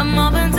I'm open to